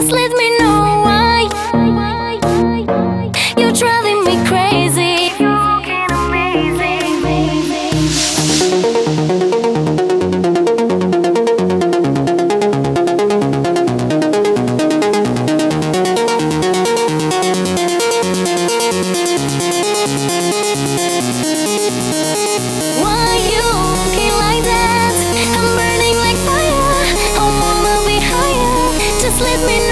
just let me know why You're driving me crazy. Why you like? I'm burning like fire. Be higher. Just let me know